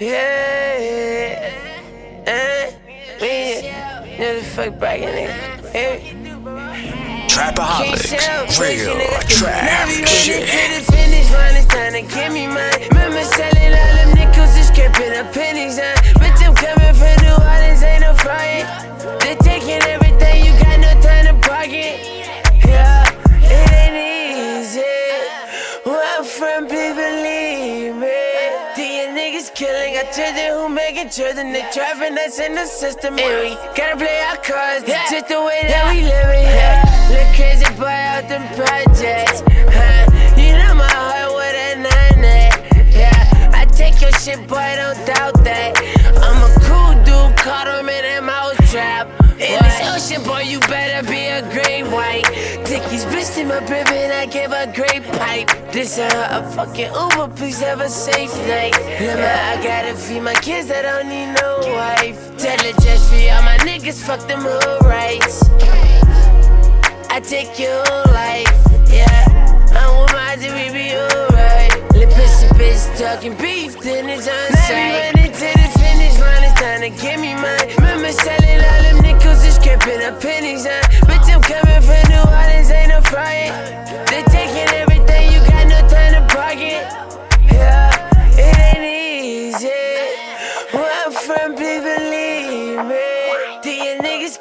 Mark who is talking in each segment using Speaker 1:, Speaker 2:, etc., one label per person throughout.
Speaker 1: Yeah. Uh, yeah. Nigga, fuck back in nigga. Hey.
Speaker 2: Trapaholics, real trap shit. To
Speaker 1: the finish line, it's time to give me mine. Remember selling all them nickels, just scraping the pennies, huh? Bitch, I'm coming for New Orleans, ain't no. They taking everything, you got no time to. Yeah, it ain't easy. Where I'm from, got children who making children, they trapping us in the system. And we gotta play our cards, it's just the way that we live it, yeah. Look crazy boy out them projects, huh? You know my heart with a nine at, yeah. I take your shit, boy, don't doubt that. I'm a cool dude, caught him in a mouse trap. In this ocean, boy, you better be a great white. Dickie's bitch to my crib and I give a great pipe. This a, a fucking Uber, please have a safe night. Remember, I gotta feed my kids, I don't need no wife. Tell it just for all my niggas, fuck them hood rights. I take your life, yeah. Coming for New Orleans, ain't no frying. They taking everything, you got no time to pocket. Yeah, it ain't easy. Where I'm from, please believe me.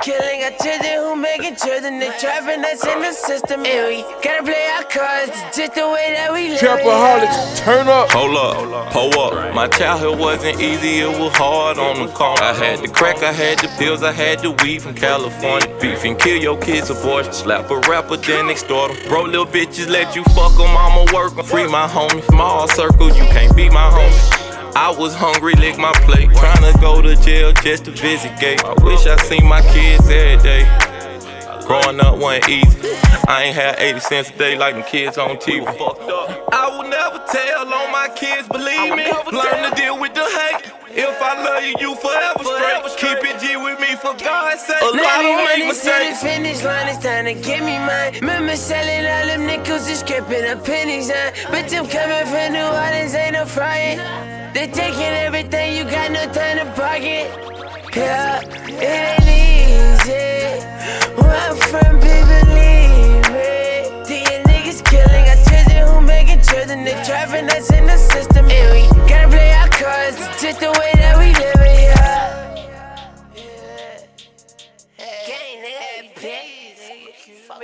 Speaker 1: These killing, got children who making children, they trapping us in the system. And we gotta play our cards, just the way that we live. it, yeah. Trapaholics,
Speaker 3: turn up.
Speaker 4: Hold up, pull up. My childhood wasn't easy, it was hard on the corner. I had the crack, I had the pills, I had the weed from California. Beef and kill your kids, abortion. Slap a rapper, then extort 'em. Bro, little bitches let you fuck them, I'ma work 'em. Free my homie, small circle, you can't be my homie. I was hungry, lick my plate. Tryna go to jail just to visit gay. I wish I seen my kids every day. Growing up wasn't easy. I ain't had 80 cents a day like them kids on TV. I will never tell on my kids, believe me. Learn to deal with the hate. If I love you, you forever straight. Keep it G with me for God's sake. A lot Now of we make running to the
Speaker 1: finish line, it's time to give me mine. Remember selling all them nickels, and scraping the pennies, huh? Bitch, I'm coming for New Orleans, ain't no frying. They're taking everything, you got no time to pocket. Yeah, it ain't easy. Where I'm from, people believe it. These niggas killing our children who making children. They driving us in the system, and we gotta play our cards. It's just the way that we live it, yeah. Gang, nigga, please. Fuck,